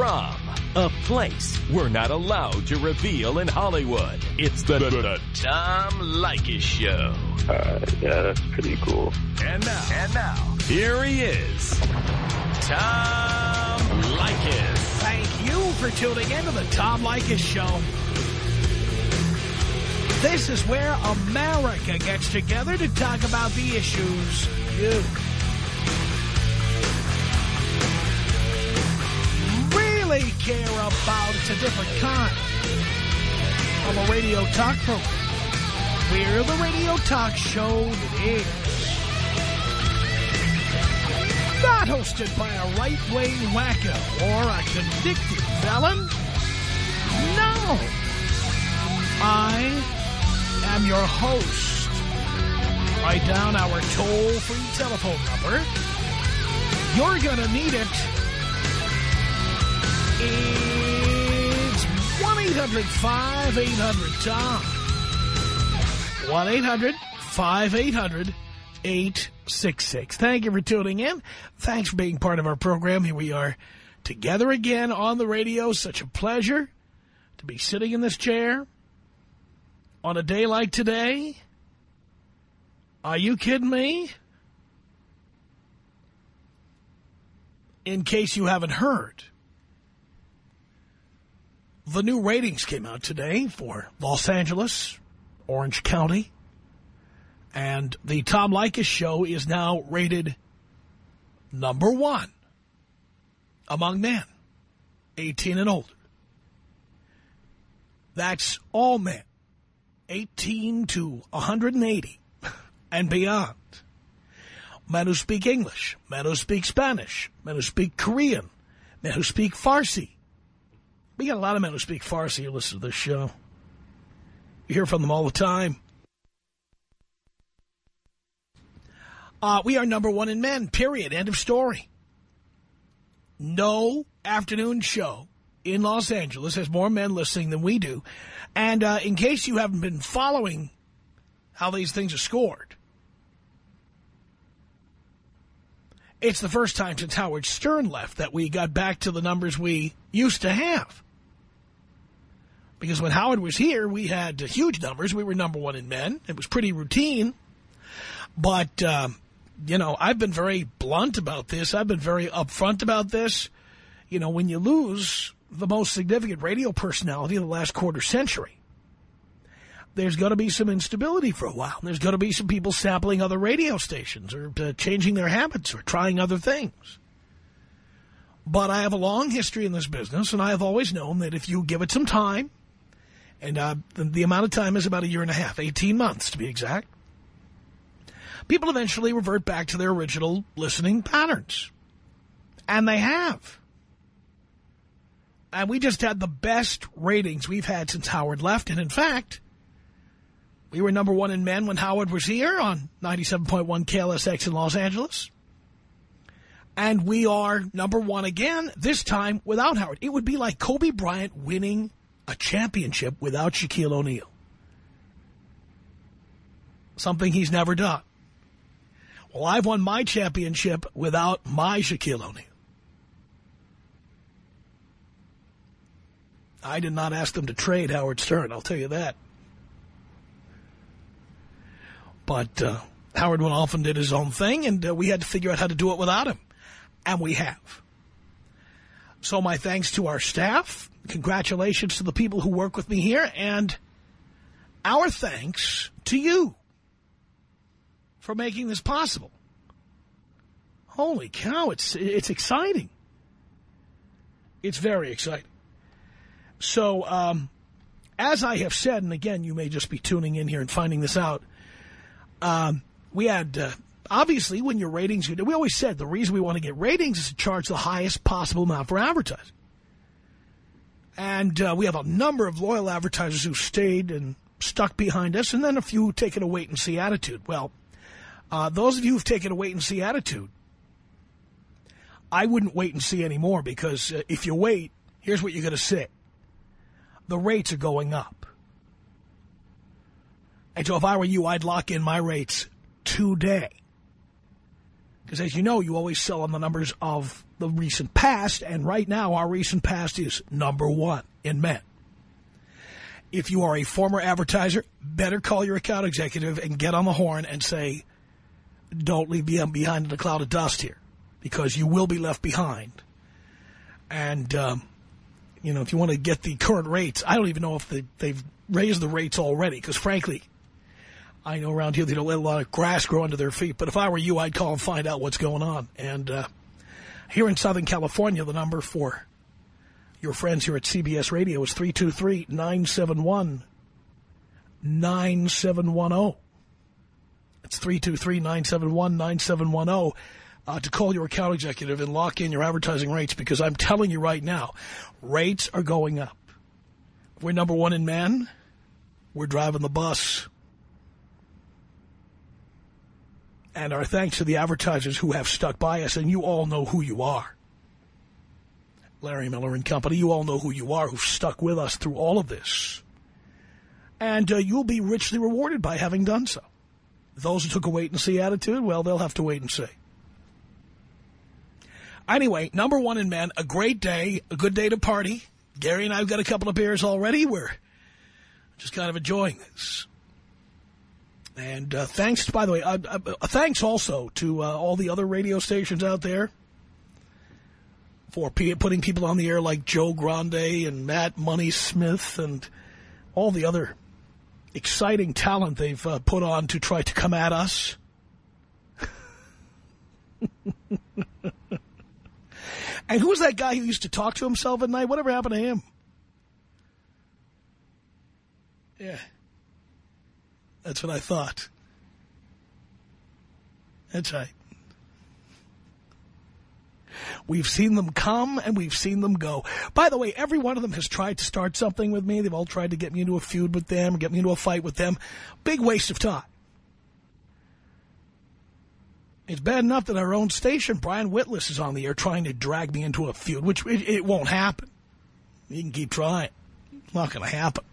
from, a place we're not allowed to reveal in Hollywood. It's the, the, the Tom Leykis Show. Uh, yeah, that's pretty cool. And now, and now, here he is, Tom Leykis. Thank you for tuning in to the Tom Leykis Show. This is where America gets together to talk about the issues you really care about. It's a different kind of a radio talk program. We're the radio talk show that is not hosted by a right-wing wacko or a convicted felon. No. I am your host. Write down our toll-free telephone number. You're going to need it. It's 1-800-5800-TOM. 1-800-5800-866. Thank you for tuning in. Thanks for being part of our program. Here we are together again on the radio. Such a pleasure to be sitting in this chair on a day like today. Are you kidding me? In case you haven't heard, the new ratings came out today for Los Angeles, Orange County, and the Tom Leykis show is now rated number one among men, 18 and older. That's all men, 18 to 180 and beyond. Men who speak English, men who speak Spanish, men who speak Korean, men who speak Farsi. We got a lot of men who speak Farsi who listen to this show. You hear from them all the time. Uh, we are number one in men, period. End of story. No afternoon show in Los Angeles has more men listening than we do. And uh, in case you haven't been following how these things are scored, it's the first time since Howard Stern left that we got back to the numbers we used to have. Because when Howard was here, we had huge numbers. We were number one in men. It was pretty routine. But, um, you know, I've been very blunt about this. I've been very upfront about this. You know, when you lose the most significant radio personality of the last quarter century, there's going to be some instability for a while. There's going to be some people sampling other radio stations or uh, changing their habits or trying other things. But I have a long history in this business, and I have always known that if you give it some time, and uh, the, the amount of time is about a year and a half, 18 months to be exact, people eventually revert back to their original listening patterns. And they have. And we just had the best ratings we've had since Howard left. And in fact, we were number one in men when Howard was here on 97.1 KLSX in Los Angeles. And we are number one again, this time without Howard. It would be like Kobe Bryant winning a championship without Shaquille O'Neal. Something he's never done. Well, I've won my championship without my Shaquille O'Neal. I did not ask them to trade Howard Stern, I'll tell you that. But uh, Howard went off and did his own thing, and uh, we had to figure out how to do it without him. And we have. So my thanks to our staff. Congratulations to the people who work with me here. And our thanks to you for making this possible. Holy cow, it's, it's exciting. It's very exciting. So, um, as I have said, and again, you may just be tuning in here and finding this out, um, we had, uh, obviously, when your ratings, we always said the reason we want to get ratings is to charge the highest possible amount for advertising. And uh, we have a number of loyal advertisers who stayed and stuck behind us, and then a few who taken a wait-and-see attitude. Well, uh, those of you who've taken a wait-and-see attitude, I wouldn't wait and see anymore because uh, if you wait, here's what you're going to see. The rates are going up. And so if I were you, I'd lock in my rates today. Because as you know, you always sell on the numbers of the recent past, and right now our recent past is number one in men. If you are a former advertiser, better call your account executive and get on the horn and say, don't leave me behind in a cloud of dust here, because you will be left behind. And, um, you know, if you want to get the current rates, I don't even know if they, they've raised the rates already, because frankly, I know around here they don't let a lot of grass grow under their feet. But if I were you, I'd call and find out what's going on. And uh, here in Southern California, the number for your friends here at CBS Radio is 323-971-9710. It's 323-971-9710 uh, to call your account executive and lock in your advertising rates because I'm telling you right now, rates are going up. We're number one in men. We're driving the bus. And our thanks to the advertisers who have stuck by us, and you all know who you are. Larry Miller and Company, you all know who you are, who've stuck with us through all of this. And uh, you'll be richly rewarded by having done so. Those who took a wait-and-see attitude, well, they'll have to wait and see. Anyway, number one in men, a great day, a good day to party. Gary and I have got a couple of beers already. We're just kind of enjoying this. And uh, thanks, by the way, uh, uh, thanks also to uh, all the other radio stations out there for putting people on the air like Joe Grande and Matt Money Smith and all the other exciting talent they've uh, put on to try to come at us. and who was that guy who used to talk to himself at night? Whatever happened to him? Yeah. That's what I thought. That's right. We've seen them come and we've seen them go. By the way, every one of them has tried to start something with me. They've all tried to get me into a feud with them, get me into a fight with them. Big waste of time. It's bad enough that our own station, Brian Whitless, is on the air trying to drag me into a feud, which it, it won't happen. You can keep trying. It's not going to happen.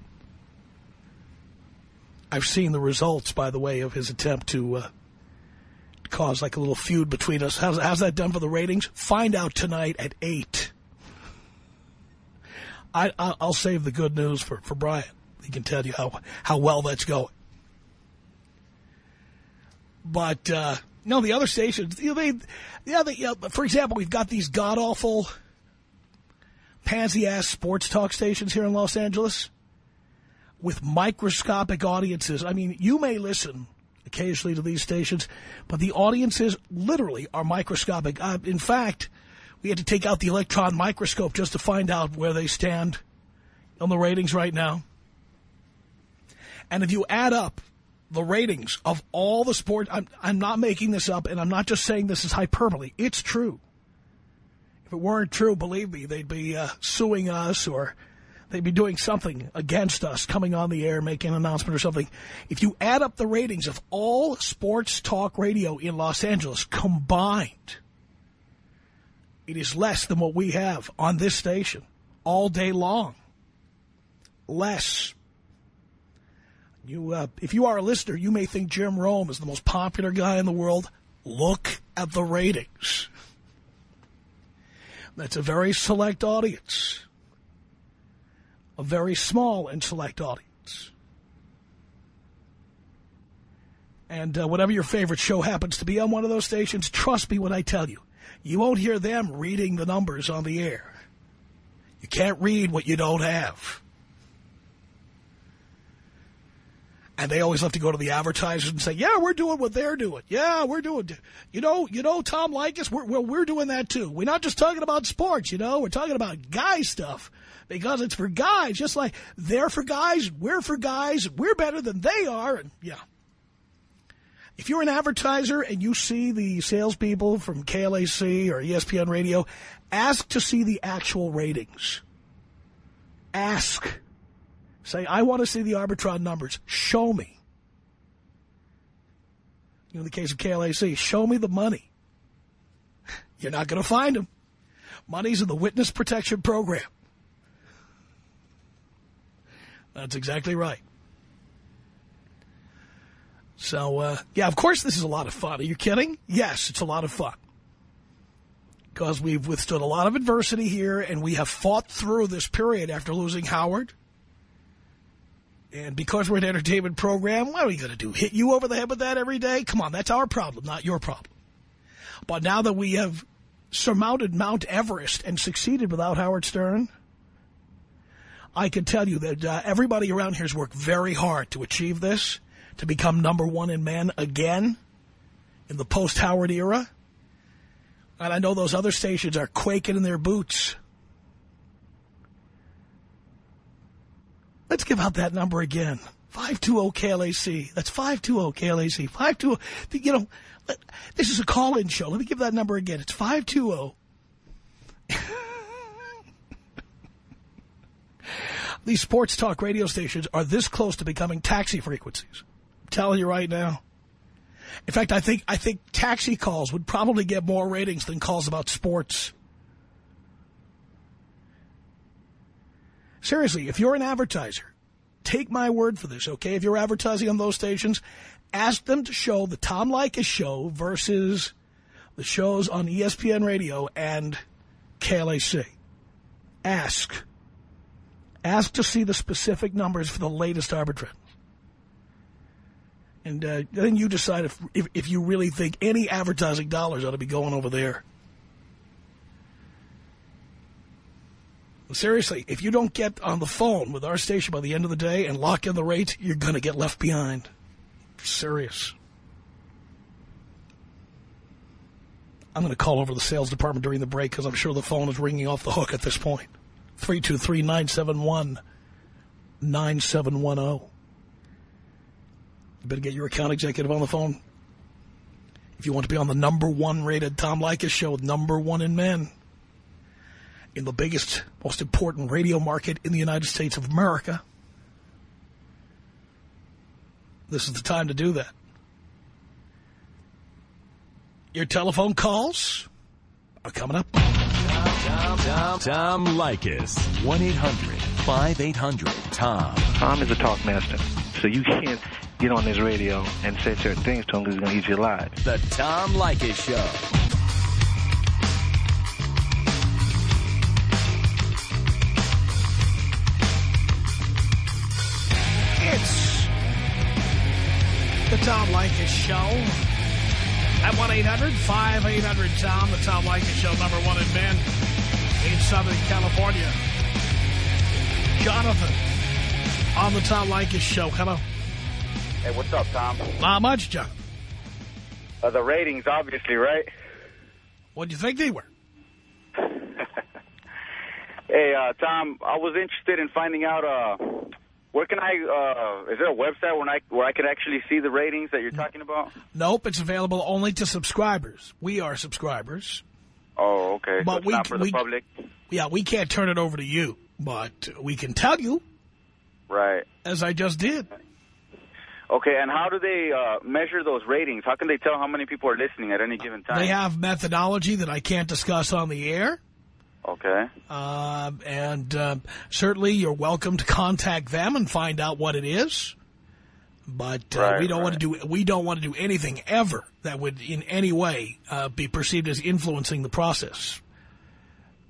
I've seen the results, by the way, of his attempt to uh, cause like a little feud between us. How's, how's that done for the ratings? Find out tonight at 8. I, I'll save the good news for, for Brian. He can tell you how, how well that's going. But, uh, no, the other stations, you know, they, yeah, they, you know, for example, we've got these god-awful pansy-ass sports talk stations here in Los Angeles with microscopic audiences. I mean, you may listen occasionally to these stations, but the audiences literally are microscopic. Uh, in fact, we had to take out the electron microscope just to find out where they stand on the ratings right now. And if you add up the ratings of all the sports, I'm, I'm not making this up, and I'm not just saying this is hyperbole. It's true. If it weren't true, believe me, they'd be uh, suing us or they'd be doing something against us, coming on the air, making an announcement or something. If you add up the ratings of all sports talk radio in Los Angeles combined, it is less than what we have on this station all day long. Less. You, uh, if you are a listener, you may think Jim Rome is the most popular guy in the world. Look at the ratings. That's a very select audience a very small and select audience. And uh, whatever your favorite show happens to be on one of those stations, trust me when I tell you, you won't hear them reading the numbers on the air. You can't read what you don't have. And they always have to go to the advertisers and say, yeah, we're doing what they're doing. Yeah, we're doing, you know, you know, Tom Leykis, we're, we're, we're doing that too. We're not just talking about sports, you know, we're talking about guy stuff because it's for guys, just like they're for guys, we're for guys, we're better than they are. And yeah. If you're an advertiser and you see the salespeople from KLAC or ESPN Radio, ask to see the actual ratings. Ask. Say, I want to see the Arbitron numbers. Show me. In the case of KLAC, show me the money. You're not going to find them. Money's in the witness protection program. That's exactly right. So, uh, yeah, of course this is a lot of fun. Are you kidding? Yes, it's a lot of fun. Because we've withstood a lot of adversity here, and we have fought through this period after losing Howard. And because we're an entertainment program, what are we going to do? Hit you over the head with that every day? Come on, that's our problem, not your problem. But now that we have surmounted Mount Everest and succeeded without Howard Stern, I can tell you that uh, everybody around here has worked very hard to achieve this, to become number one in men again in the post-Howard era. And I know those other stations are quaking in their boots. Let's give out that number again. 520-KLAC. That's 520-KLAC. 520. You know, this is a call-in show. Let me give that number again. It's 520. These sports talk radio stations are this close to becoming taxi frequencies. I'm telling you right now. In fact, I think I think taxi calls would probably get more ratings than calls about sports. Seriously, if you're an advertiser, take my word for this, okay? If you're advertising on those stations, ask them to show the Tom Leykis show versus the shows on ESPN Radio and KLAC. Ask. Ask to see the specific numbers for the latest arbitrage. And uh, then you decide if, if, if you really think any advertising dollars ought to be going over there. Seriously, if you don't get on the phone with our station by the end of the day and lock in the rate, you're going to get left behind. Serious. I'm going to call over the sales department during the break because I'm sure the phone is ringing off the hook at this point. 323-971-9710. You better get your account executive on the phone. If you want to be on the number one rated Tom Leykis show, number one in men, in the biggest, most important radio market in the United States of America, this is the time to do that. Your telephone calls are coming up. Tom, Tom, Tom Leykis. 1-800-5800-TOM. Tom is a talk master, so you can't get on his radio and say certain things to him because he's going to eat you alive. The Tom Leykis Show. It's the Tom Leykis Show. At 1-800-5800-TOM, the Tom Leykis Show, number one in men in Southern California. Jonathan on the Tom Leykis Show. Hello. Hey, what's up, Tom? Not much, John. Uh, the ratings, obviously, right? What do you think they were? Hey, uh, Tom, I was interested in finding out, uh, where can I, uh, is there a website where I, where I could actually see the ratings that you're talking about? Nope, it's available only to subscribers. We are subscribers. Oh, okay. But so it's we- not for the we- public? Yeah, we can't turn it over to you, but we can tell you, Right. as I just did. Okay, and how do they uh, measure those ratings? How can they tell how many people are listening at any given time? They have methodology that I can't discuss on the air. Okay. Uh, and uh, certainly you're welcome to contact them and find out what it is. But uh, Right, we don't want to do we don't want to do anything ever that would in any way uh, be perceived as influencing the process.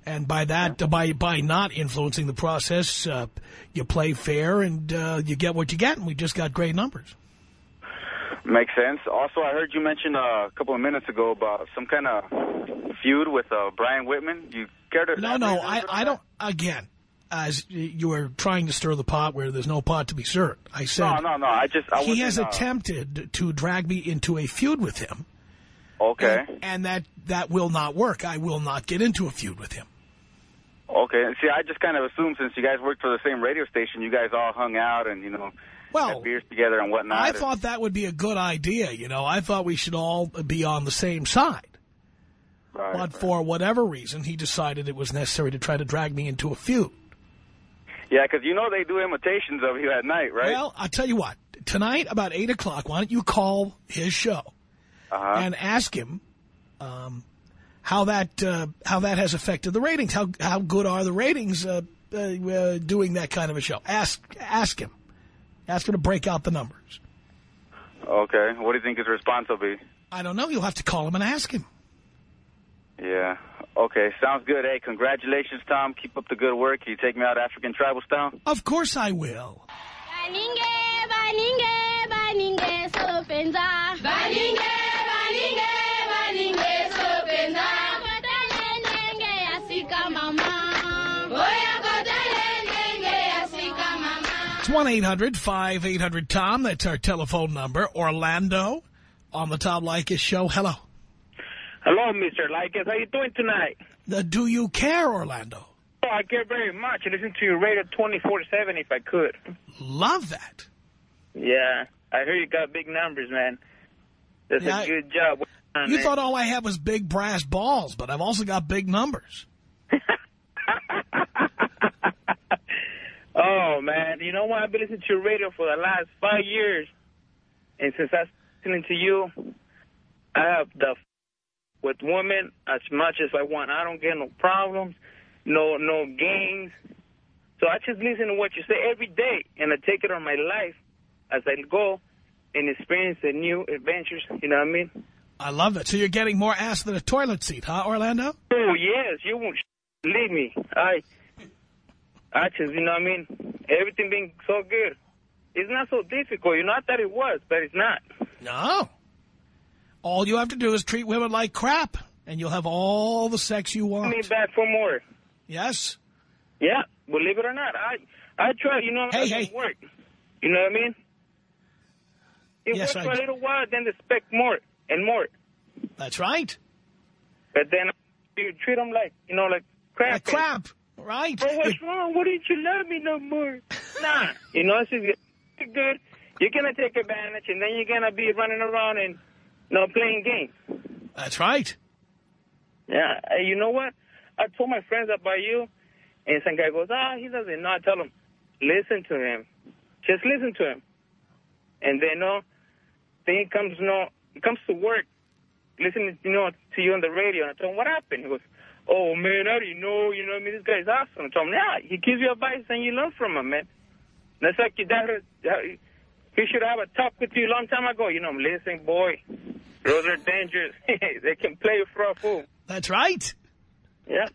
And by that, by by not influencing the process, uh, you play fair and uh, you get what you get. And we just got great numbers. Makes sense. Also, I heard you mention uh, a couple of minutes ago about some kind of feud with uh, Brian Whitman. You care to... No, no, I, I don't. Again, as you were trying to stir the pot where there's no pot to be stirred, I said No, no, no. I just... I he has uh, attempted to drag me into a feud with him. Okay. And, and that, that will not work. I will not get into a feud with him. Okay. And See, I just kind of assumed since you guys worked for the same radio station, you guys all hung out and, you know, Well, beers together and whatnot. I thought that would be a good idea. You know, I thought we should all be on the same side. Right, But right. for whatever reason, he decided it was necessary to try to drag me into a feud. Yeah, because you know they do imitations of you at night, right? Well, I'll tell you what. Tonight, about 8 o'clock, why don't you call his show uh-huh. and ask him um, how that uh, how that has affected the ratings. How how good are the ratings uh, uh, uh, doing that kind of a show? Ask ask him. Ask him to break out the numbers. Okay. What do you think his response will be? I don't know. You'll have to call him and ask him. Yeah. Okay. Sounds good. Hey, congratulations, Tom. Keep up the good work. Can you take me out African tribal style? Of course I will. Baninge, baninge, baninge, sopenza. Baninge, baninge, 1-800-5800-TOM. That's our telephone number. Orlando on the Tom Leykis show. Hello. Hello, Mr. Likens. How you doing tonight? Uh, do you care, Orlando? Oh, I care very much. I listen to your radio 24-7 if I could. Love that. Yeah. I hear you got big numbers, man. That's Yeah, a good job. You man. thought all I had was big brass balls, but I've also got big numbers. oh, man. You know what? I've been listening to your radio for the last five years. And since I'm listening to you, I have the f- with women as much as I want. I don't get no problems, no no games. So I just listen to what you say every day, and I take it on my life as I go and experience the new adventures. You know what I mean? I love it. So you're getting more ass than a toilet seat, huh, Orlando? Oh, yes, you won't leave me. I, Just, you know what I mean? Everything being so good. It's not so difficult. You know, I thought it was, but it's not. No. All you have to do is treat women like crap, and you'll have all the sex you want. I mean, want. back for more. Yes? Yeah, believe it or not. I, I try, you know, Hey, it hey. doesn't work. You know what I mean? It Yes, works I for a little while, then they expect more and more. That's right. But then you treat them like, you know, like crap. Like crap, right? Bro, what's wrong? Why didn't you love me no more? nah, you know, it's just good. You're going to take advantage, and then you're going to be running around and, you know, playing games. That's right. Yeah, uh, you know what? I told my friends about you, and some guy goes, ah, he doesn't know. I tell him, listen to him. Just listen to him. And then, no, then he comes, know, he comes to work, listening, you know, to you on the radio. And I told him, what happened? He goes, oh, man, I didn't know. You know what I mean? This guy's awesome. I told him, yeah, he gives you advice and you learn from him, man. That's like your dad. Uh, he should have a talk with you a long time ago. You know, listen, boy, those are dangerous. they can play you for a fool. That's right. Yeah.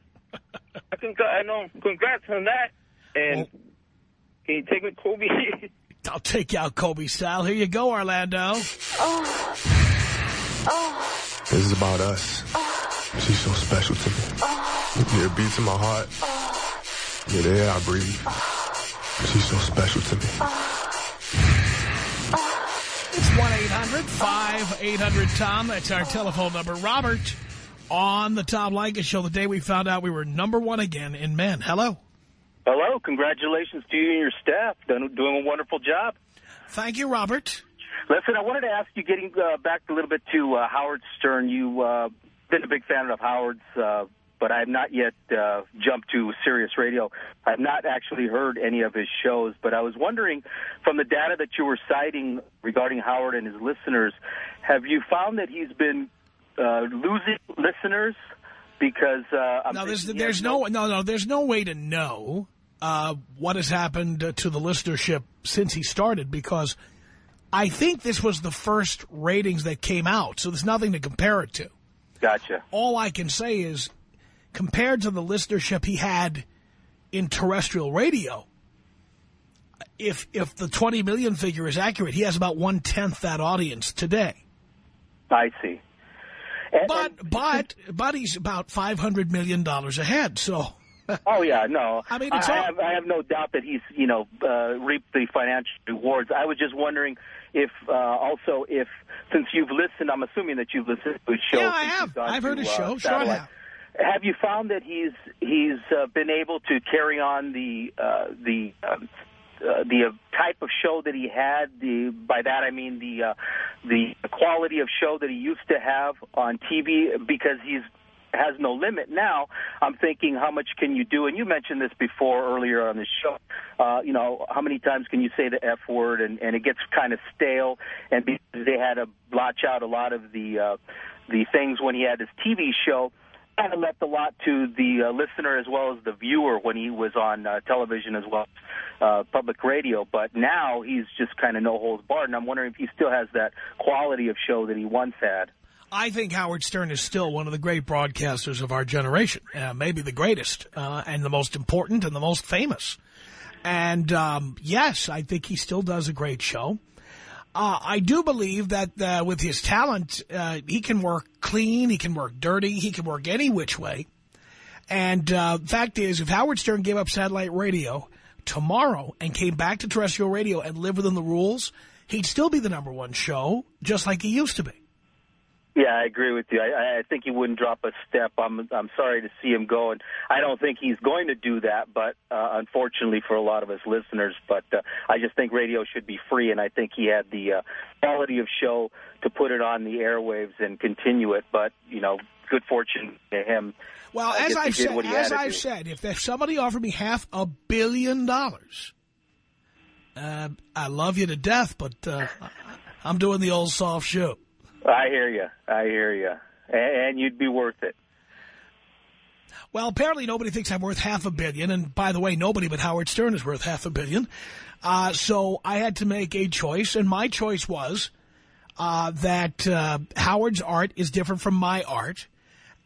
I, can, I know. Congrats on that. And Well- can you take me, Kobe? I'll take you out Kobe style. Here you go, Orlando. Oh. Oh. This is about us. Oh. She's so special to me. Yeah, it beats in my heart. Yeah, the air I breathe. She's so special to me. It's 1-800-5800-TOM. That's our telephone number. Robert on the Tom Leykis show the day we found out we were number one again in men. Hello. Hello, congratulations to you and your staff. Done, doing a wonderful job. Thank you, Robert. Listen, I wanted to ask you, getting uh, back a little bit to uh, Howard Stern. You uh, been a big fan of Howard's, uh, but I have not yet uh, jumped to Sirius Radio. I have not actually heard any of his shows, but I was wondering, from the data that you were citing regarding Howard and his listeners, have you found that he's been uh, losing listeners? Because uh, Now, there's, there's no, no, no, there's no way to know uh, what has happened to the listenership since he started because I think this was the first ratings that came out, so there's nothing to compare it to. Gotcha. All I can say is, compared to the listenership he had in terrestrial radio, if if the 20 million figure is accurate, he has about one-tenth that audience today. I see. And- But, and- but, but he's about $500 million ahead, so... Oh yeah, no. I mean, it's I, all- have, I have no doubt that he's you know uh, reaped the financial rewards. I was just wondering if uh, also if since you've listened, I'm assuming that you've listened to his show. Yeah, I have. I've heard to, his uh, show. Sure I have. Have you found that he's he's uh, been able to carry on the uh, the um, uh, the uh, type of show that he had? The by that I mean the uh, the quality of show that he used to have on TV because he's has no limit now. I'm thinking, how much can you do? And you mentioned this before earlier on the show. Uh, you know, how many times can you say the F word and, and it gets kind of stale? And because they had to blotch out a lot of the uh, the things when he had his TV show. Kind of left a lot to the uh, listener as well as the viewer when he was on uh, television as well uh, public radio. But now he's just kind of no holds barred, and I'm wondering if he still has that quality of show that he once had. I think Howard Stern is still one of the great broadcasters of our generation, uh, maybe the greatest uh, and the most important and the most famous. And um, yes, I think he still does a great show. Uh, I do believe that uh, with his talent, uh, he can work clean, he can work dirty, he can work any which way. And uh, fact is, if Howard Stern gave up satellite radio tomorrow and came back to terrestrial radio and lived within the rules, he'd still be the number one show, just like he used to be. Yeah, I agree with you. I, I think he wouldn't drop a step. I'm I'm sorry to see him go, and I don't think he's going to do that. But uh, unfortunately for a lot of his listeners, but uh, I just think radio should be free, and I think he had the uh, quality of show to put it on the airwaves and continue it. But you know, good fortune to him. Well, I as I've said, what he had as I've do. said, if, if somebody offered me half a billion dollars, uh, I love you to death, but uh, I'm doing the old soft shoe. I hear you. I hear you. And, you'd be worth it. Well, apparently nobody thinks I'm worth half a billion. And by the way, nobody but Howard Stern is worth half a billion. Uh, so I had to make a choice. And my choice was uh, that uh, Howard's art is different from my art.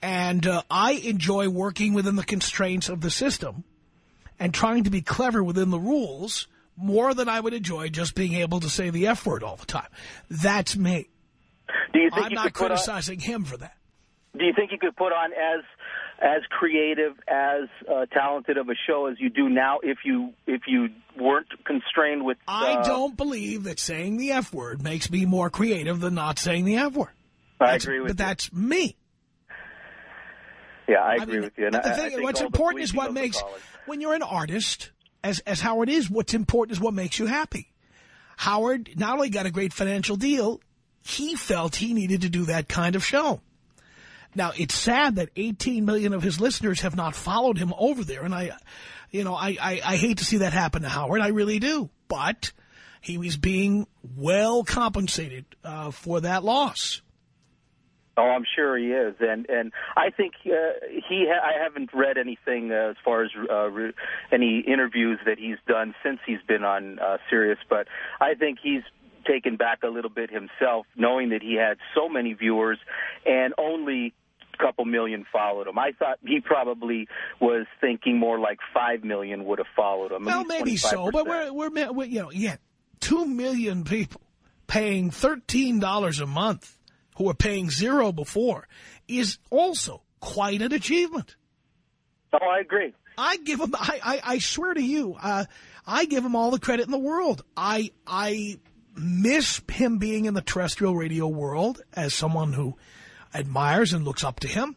And uh, I enjoy working within the constraints of the system and trying to be clever within the rules more than I would enjoy just being able to say the F word all the time. That's me. Do you think I'm you not could put on, criticizing him for that. Do you think you could put on as as creative, as uh, talented of a show as you do now if you if you weren't constrained with? I uh, don't believe that saying the F word makes me more creative than not saying the F word. I That's- agree with But you. that's me. Yeah, I I agree mean, with you. And the I- I thing, think what's important is what makes, when you're an artist, as, as Howard is, what's important is what makes you happy. Howard not only got a great financial deal, he felt he needed to do that kind of show. Now, it's sad that 18 million of his listeners have not followed him over there, and I, you know, I, I, I hate to see that happen to Howard. I really do. But he was being well compensated uh, for that loss. Oh, I'm sure he is, and and I think uh, he. Ha- I haven't read anything uh, as far as uh, any interviews that he's done since he's been on uh, Sirius, but I think he's taken back a little bit himself, knowing that he had so many viewers and only a couple million followed him. I thought he probably was thinking more like five million would have followed him. Well, maybe so, but we're, we're, we're, you know, yeah, two million people paying $13 a month who were paying zero before is also quite an achievement. Oh, I agree. I give him, I, I, I swear to you, uh, I give him all the credit in the world. I, I miss him being in the terrestrial radio world as someone who admires and looks up to him.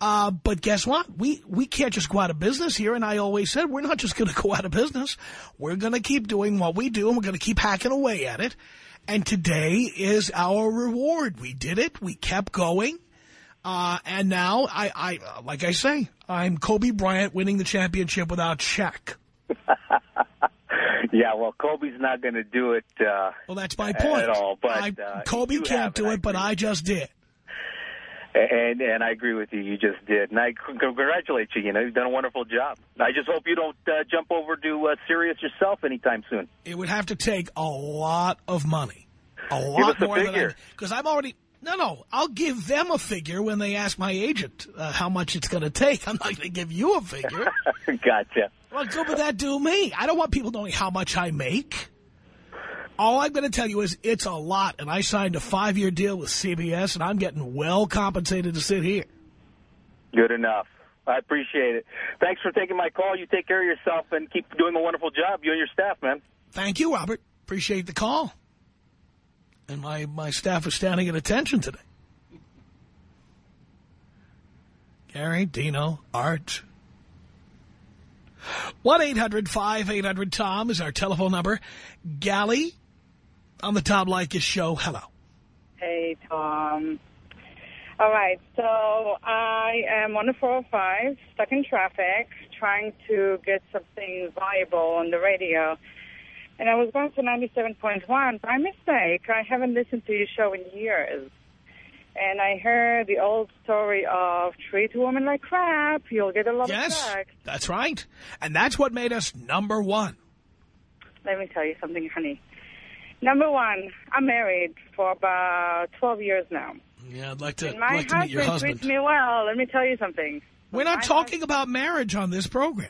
Uh, but guess what? We, we can't just go out of business here. And I always said, we're not just going to go out of business. We're going to keep doing what we do and we're going to keep hacking away at it. And today is our reward. We did it. We kept going. Uh, and now I, I, like I say, I'm Kobe Bryant winning the championship without Shaq. Yeah, well, Kobe's not going to do it. Uh, Well, that's my point. at all, but, I, uh, Kobe can't do I it, but I just did. And and I agree with you. You just did, and I congratulate you. You know, you've done a wonderful job. I just hope you don't uh, jump over to uh, Sirius yourself anytime soon. It would have to take a lot of money. A lot more than figure. Because I'm already... No, no. I'll give them a figure when they ask my agent uh, how much it's going to take. I'm not going to give you a figure. gotcha. What good would that do me? I don't want people knowing how much I make. All I'm going to tell you is it's a lot, and I signed a five-year deal with CBS, and I'm getting well compensated to sit here. Good enough. I appreciate it. Thanks for taking my call. You take care of yourself and keep doing a wonderful job. You and your staff, man. Thank you, Robert. Appreciate the call. And my, my staff is standing at attention today. Gary, Dino, Art. 1-800-5800-TOM is our telephone number. Gally on the Tom Leykis show. Hello. Hey, Tom. All right, so I am on the 405, stuck in traffic, trying to get something viable on the radio. And I was going to 97.1 by mistake. I haven't listened to your show in years. And I heard the old story of treat a woman like crap, you'll get a lot Yes, of sex. that's right. And that's what made us number one. Let me tell you something, honey. Number one, I'm married for about 12 years now. Yeah, I'd like to, and my like to meet your husband husband. treats me well. Let me tell you something. We're not My talking about marriage on this program.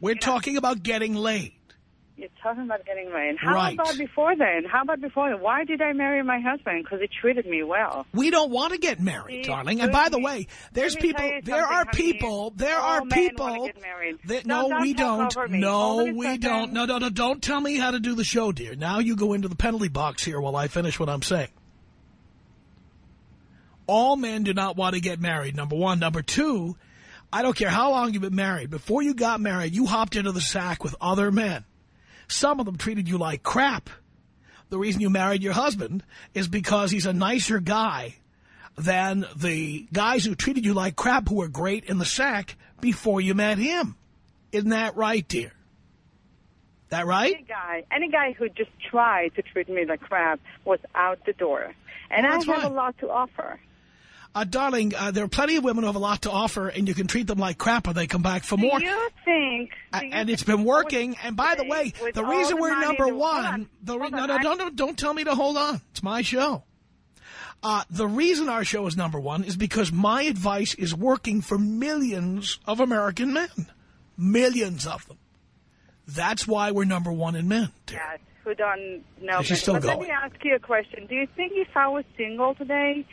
We're talking about getting laid. You're talking about getting married. How Right. about before then? How about before then? Why did I marry my husband? Because he treated me well. We don't want to get married, See, darling. And by the way, there's people, there are people, there are people. that- No, no, we don't. No, Hold on a we don't. No, no, no. Don't tell me how to do the show, dear. Now you go into the penalty box here while I finish what I'm saying. All men do not want to get married, number one. Number two, I don't care how long you've been married. Before you got married, you hopped into the sack with other men. Some of them treated you like crap. The reason you married your husband is because he's a nicer guy than the guys who treated you like crap who were great in the sack before you met him. Isn't that right, dear? That right? Any guy, any guy who just tried to treat me like crap was out the door. And Oh, I have fine. a lot to offer. Uh, darling, uh, there are plenty of women who have a lot to offer, and you can treat them like crap and they come back for more. Do you think... Do you and it's been working. And by the way, the reason the we're number one, the re- no, no, no, no, don't tell me to hold on. It's my show. Uh, the reason our show is number one is because my advice is working for millions of American men. Millions of them. That's why we're number one in men. dear. Yes, who don't know. She's still but let me ask you a question. Do you think if I was single today,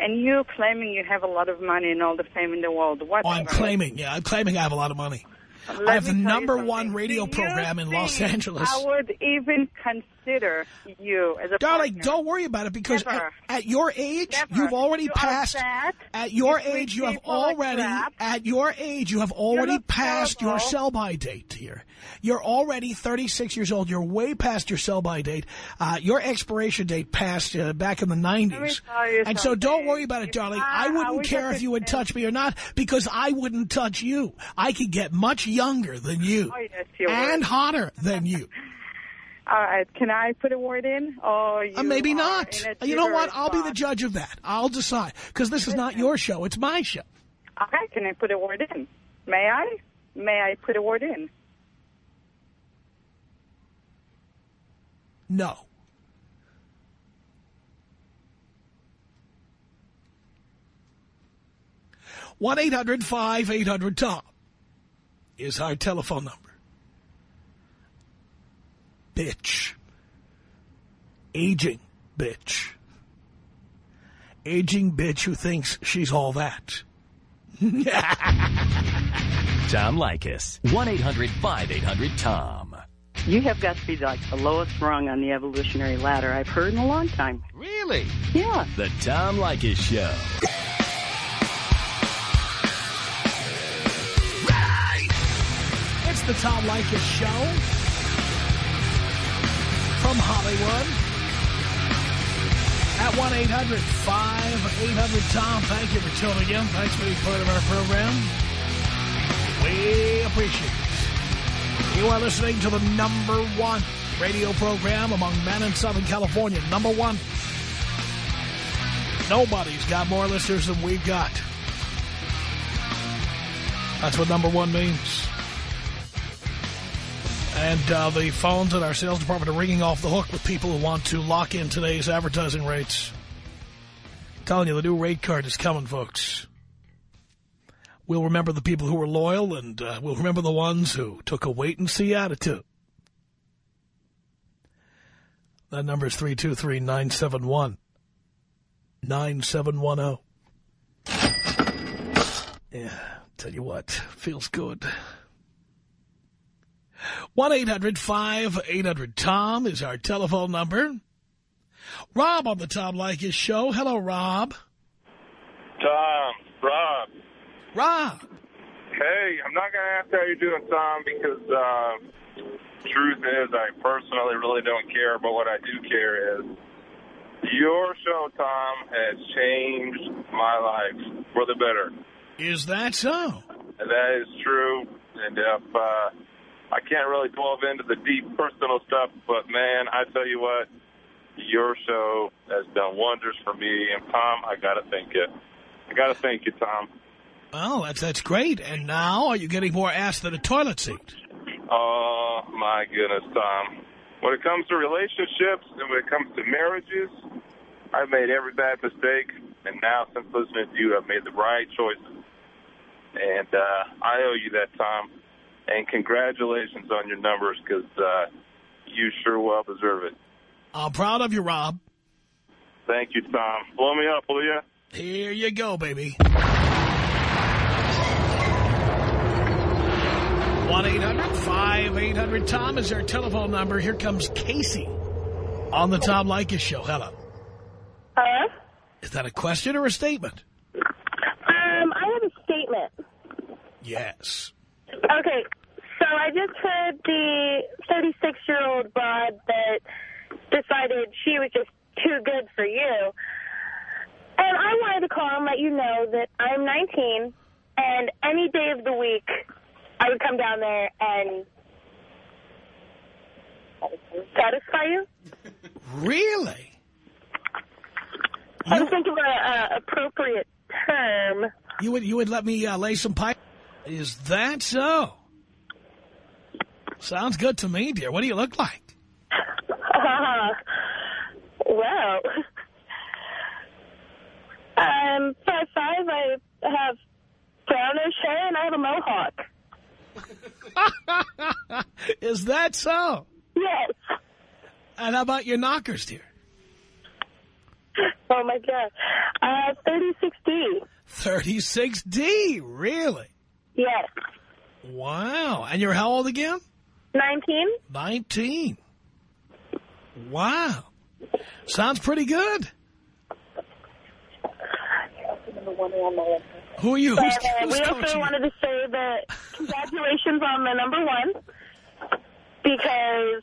and you're claiming you have a lot of money and all the fame in the world, what? Oh, I'm claiming, yeah, I'm claiming I have a lot of money. I have the number one radio program in Los Angeles. I would even consider you as a Darling, partner. don't worry about it because at, at your age, Never. you've already You passed. At your You age, you have like already. at your age, you have already look passed your sell-by date here. You're already 36 years old. You're way past your sell-by date. Uh, your expiration date passed uh, back in the 90s. tell you And so don't worry about it, darling. I- I, wouldn't I care if you would touch me or not because I wouldn't touch you. I could get much younger than you Oh, yes, you and would. hotter than you. All right, can I put a word in? Or you Uh, maybe not. You know what? gibberish I'll be the judge of that. I'll decide. Because this is not your show. It's my show. Okay, can I put a word in? May I? May I put a word in? No. one 800 tom is our telephone number. Bitch. Aging bitch. Aging bitch who thinks she's all that. Tom Leykis. 1-800-5800-TOM. You have got to be like the lowest rung on the evolutionary ladder I've heard in a long time. Really? Yeah. The Tom Leykis Show. Right! It's the Tom Leykis Show from Hollywood at 1-800-5800-TOM. Thank you for tuning in. Thanks for being part of our program. We appreciate it. You are listening to the number one radio program among men in Southern California. Number one. Nobody's got more listeners than we've got. That's what number one means. And uh, the phones at our sales department are ringing off the hook with people who want to lock in today's advertising rates. I'm telling you, the new rate card is coming, folks. We'll remember the people who were loyal, and uh, we'll remember the ones who took a wait-and-see attitude. That number is 323-971. 9710. Yeah, tell you what, feels good. 1-800-5800-TOM is our telephone number. Rob on the Tom Leykis show. Hello, Rob. Tom, Rob. Rob. Hey, I'm not going to ask how you're doing, Tom, because uh, truth is I personally really don't care, but what I do care is your show, Tom, has changed my life for the better. Is that so? That is true. And if uh, I can't really delve into the deep personal stuff, but man, I tell you what, Your show has done wonders for me. And Tom, I got to thank you. I got to thank you, Tom. Oh, that's that's great. And now, are you getting more ass than a toilet seat? Oh, my goodness, Tom. When it comes to relationships and when it comes to marriages, I've made every bad mistake. And now, since listening to you, I've made the right choices. And uh, I owe you that, Tom. And congratulations on your numbers because uh, you sure well deserve it. I'm proud of you, Rob. Thank you, Tom. Blow me up, will you? Here you go, baby. 1-800-5800-TOM is our telephone number. Here comes Casey on the Tom Leykis Show. Hello. Hello? Is that a question or a statement? Um, I have a statement. Yes. Okay, so I just heard the 36-year-old broad that decided she was just too good for you. And I wanted to call and let you know that I'm 19, and any day of the week, I would come down there and satisfy you. Really? I'm thinking of an appropriate term. You would you would let me uh, lay some pipe? Is that so? Sounds good to me, dear. What do you look like? Uh, well, I'm five five. I have brownish hair and I have a mohawk. Is that so? Yes. And how about your knockers, dear? Oh my God. Uh, 36D. 36D, really? Yes. Wow. And you're how old again? 19. 19. Wow. Sounds pretty good. Who are you? Who's, who's we also you? wanted to say that congratulations on the number one because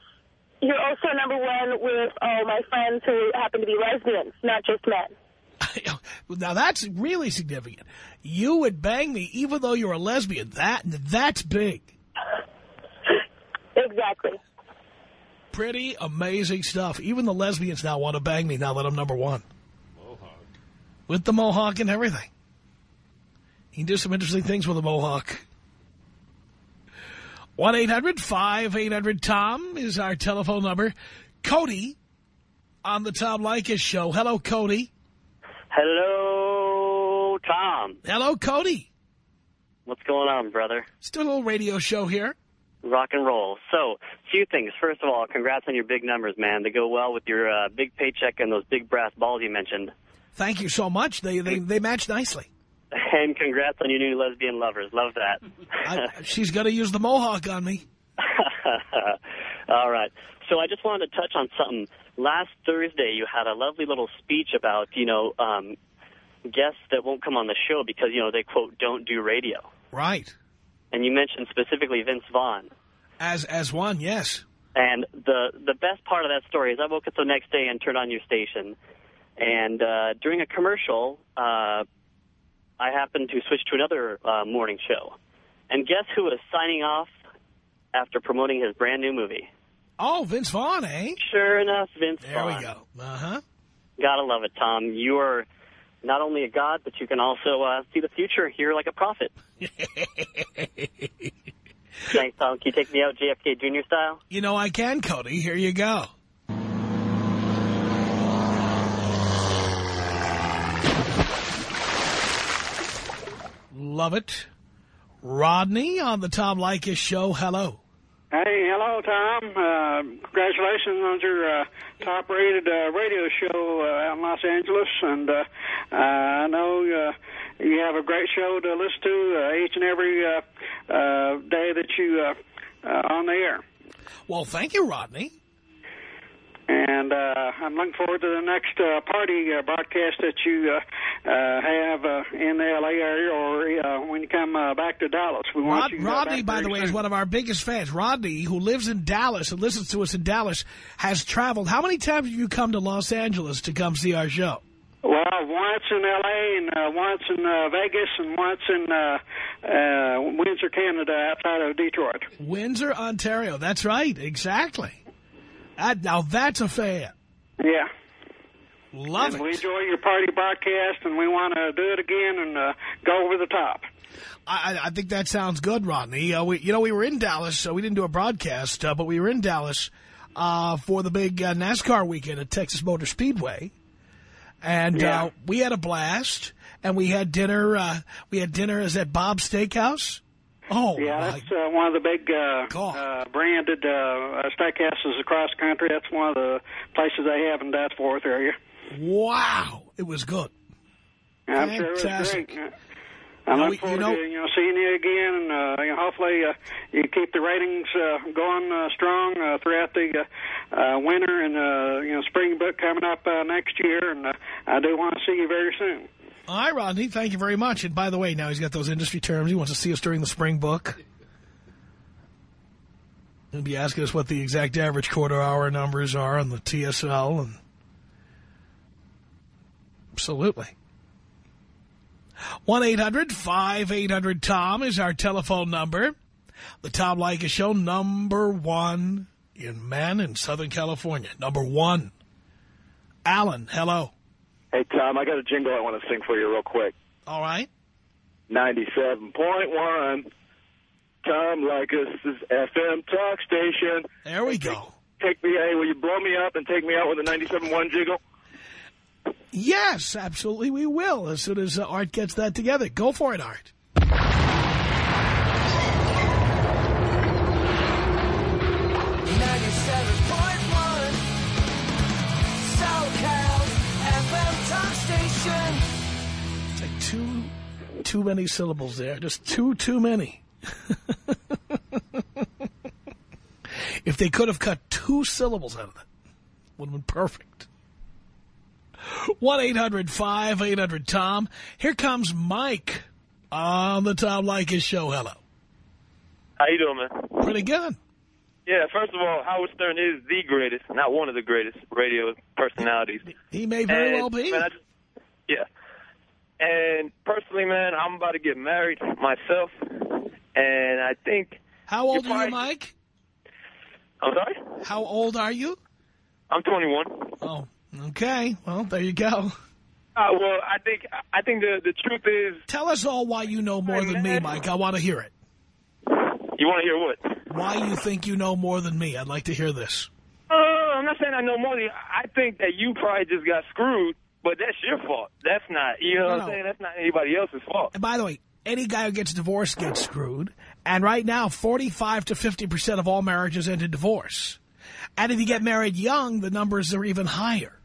you're also number one with all my friends who happen to be lesbians, not just men. Now, that's really significant. You would bang me even though you're a lesbian. That That's big. Exactly. Pretty amazing stuff. Even the lesbians now want to bang me now that I'm number one. Mohawk. With the mohawk and everything. You can do some interesting things with a mohawk. 1-800-5800-TOM is our telephone number. Cody on the Tom Leykis show. Hello, Cody. Hello, Tom. Hello, Cody. What's going on, brother? Still a little radio show here. Rock and roll. So, few things. First of all, congrats on your big numbers, man. They go well with your uh, big paycheck and those big brass balls you mentioned. Thank you so much. They they, they match nicely. And congrats on your new lesbian lovers. Love that. I, she's going to use the mohawk on me. All right. So I just wanted to touch on something. Last Thursday, you had a lovely little speech about, you know, um, guests that won't come on the show because, you know, they, quote, don't do radio. Right. And you mentioned specifically Vince Vaughn. As as one, yes. And the the best part of that story is I woke up the next day and turned on your station. And uh, during a commercial, uh, I happened to switch to another uh, morning show. And guess who was signing off after promoting his brand new movie? Oh, Vince Vaughn, eh? Sure enough, Vince There Vaughn. we go. Uh-huh. Gotta love it, Tom. You are not only a god, but you can also uh, see the future here like a prophet. Thanks, Tom. Can you take me out JFK Jr. style? You know I can, Cody. Here you go. Love it. Rodney on the Tom Leykis show. Hello. Hey, hello, Tom. Uh, congratulations on your uh, top-rated uh, radio show uh, out in Los Angeles, and uh, uh, I know uh, you have a great show to listen to uh, each and every uh, uh, day that you uh, uh, on the air. Well, thank you, Rodney. And uh, I'm looking forward to the next uh, party uh, broadcast that you uh, uh, have uh, in the L.A. area or uh, when you come uh, back to Dallas. We want Rod, you Rodney, by the way, soon. is one of our biggest fans. Rodney, who lives in Dallas and listens to us in Dallas, has traveled. How many times have you come to Los Angeles to come see our show? Well, once in L.A. and uh, once in uh, Vegas and once in uh, uh, Windsor, Canada, outside of Detroit. Windsor, Ontario. That's right. Exactly. That, now, that's a fan. Yeah. Love and it. We enjoy your party broadcast, and we want to do it again and uh, go over the top. I, I think that sounds good, Rodney. Uh, we, you know, we were in Dallas, so we didn't do a broadcast, uh, but we were in Dallas uh, for the big uh, NASCAR weekend at Texas Motor Speedway, and Yeah. uh, we had a blast. And we had dinner. Uh, we had dinner. Is at Bob's Steakhouse? Oh, yeah, that's uh, one of the big uh, uh, branded uh, uh, steakhouses across the country. That's one of the places they have in that fourth area. Wow, it was good. I'm sure it was Fantastic. great. I Now, look we- you forward know- to you know seeing you again, and uh, you know, hopefully uh, you keep the ratings uh, going uh, strong uh, throughout the uh, uh, winter and uh, you know spring book coming up uh, next year. And uh, I do want to see you very soon. All right, Rodney, thank you very much. And by the way, now he's got those industry terms. He wants to see us during the spring book. He'll be asking us what the exact average quarter-hour numbers are on the TSL. and Absolutely. 1-800-5800-TOM is our telephone number. The Tom Leykis Show, number one in men in Southern California. Number one. Alan, hello. Hey, Tom, I got a jingle I want to sing for you real quick. All right. 97.1, Tom Leykis' FM talk station. There we go. Take me, hey, will you blow me up and take me out with a 97.1 jiggle? Yes, absolutely we will as soon as uh, Art gets that together. Go for it, Art. It's like too, too many syllables there. Just too, too many. if they could have cut two syllables out of it, would have been perfect. 1-800-5800-TOM. Here comes Mike on the Tom Leykis Show. Hello. How you doing, man? Pretty good. Yeah, first of all, Howard Stern is the greatest, not one of the greatest radio personalities. He may very And, well be. man, just- yeah. And personally, man, I'm about to get married myself, and I think... How old you're are you, Mike? I'm sorry? How old are you? I'm 21. Oh, okay. Well, there you go. Uh, well, I think I think the the truth is... Tell us all why you know more than me, Mike. I want to hear it. You want to hear what? Why you think you know more than me. I'd like to hear this. Uh, I'm not saying I know more than you. I think that you probably just got screwed, but that's your fault. That's not, you know what I'm saying? That's not anybody else's fault. And by the way, any guy who gets divorced gets screwed. And right now, 45 to 50% of all marriages end in divorce. And if you get married young, the numbers are even higher.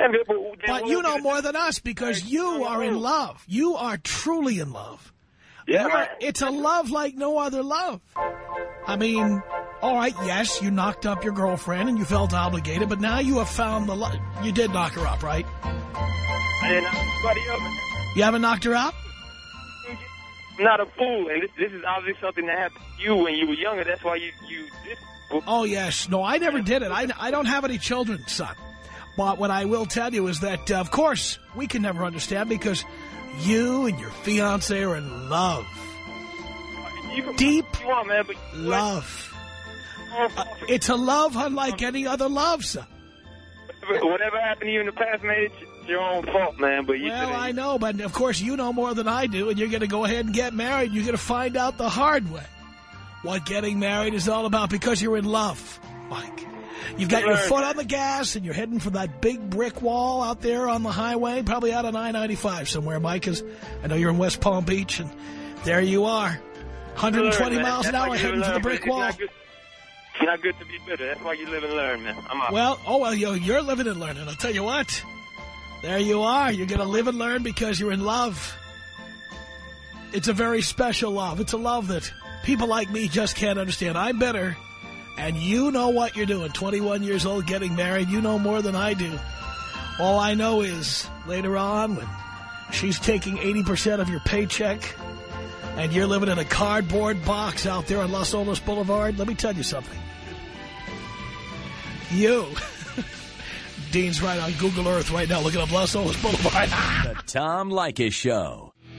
And, but, but, But you know more than us because you are in love. You are truly in love. Yeah, are- it's a love like no other love. I mean, all right, yes, you knocked up your girlfriend and you felt obligated, but now you have found the love. You did knock her up, right? I didn't know anybody else. You haven't knocked her up? Not a fool, and this, this is obviously something that happened to you when you were younger. That's why you you did. Oh, yes. No, I never did it. I, I don't have any children, son. But what I will tell you is that, uh, of course, we can never understand because you and your fiancé are in love. Can Deep man, love. Uh, it's a love unlike any other love, son. whatever happened to you in the past, man, it's your own fault, man. But you Well, I know, but of course you know more than I do, and you're going to go ahead and get married. You're going to find out the hard way what getting married is all about because you're in love, Mike. You've got your foot on the gas, and you're heading for that big brick wall out there on the highway, probably out on I-95 somewhere, Mike. Is I know you're in West Palm Beach, and there you are, 120 Learn, miles an hour heading for the brick wall. It's not, good, it's not good to be bitter. That's why you live and learn, man. I'm out. Well, oh, well, you're, you're living and learning. I'll tell you what. There you are. You're going to live and learn because you're in love. It's a very special love. It's a love that people like me just can't understand. I'm bitter, and you know what you're doing. 21 years old, getting married. You know more than I do. All I know is later on when she's taking 80% of your paycheck and you're living in a cardboard box out there on Las Olas Boulevard, let me tell you something. You. Dean's right on Google Earth right now looking up Las Olas Boulevard. The Tom Leykis Show.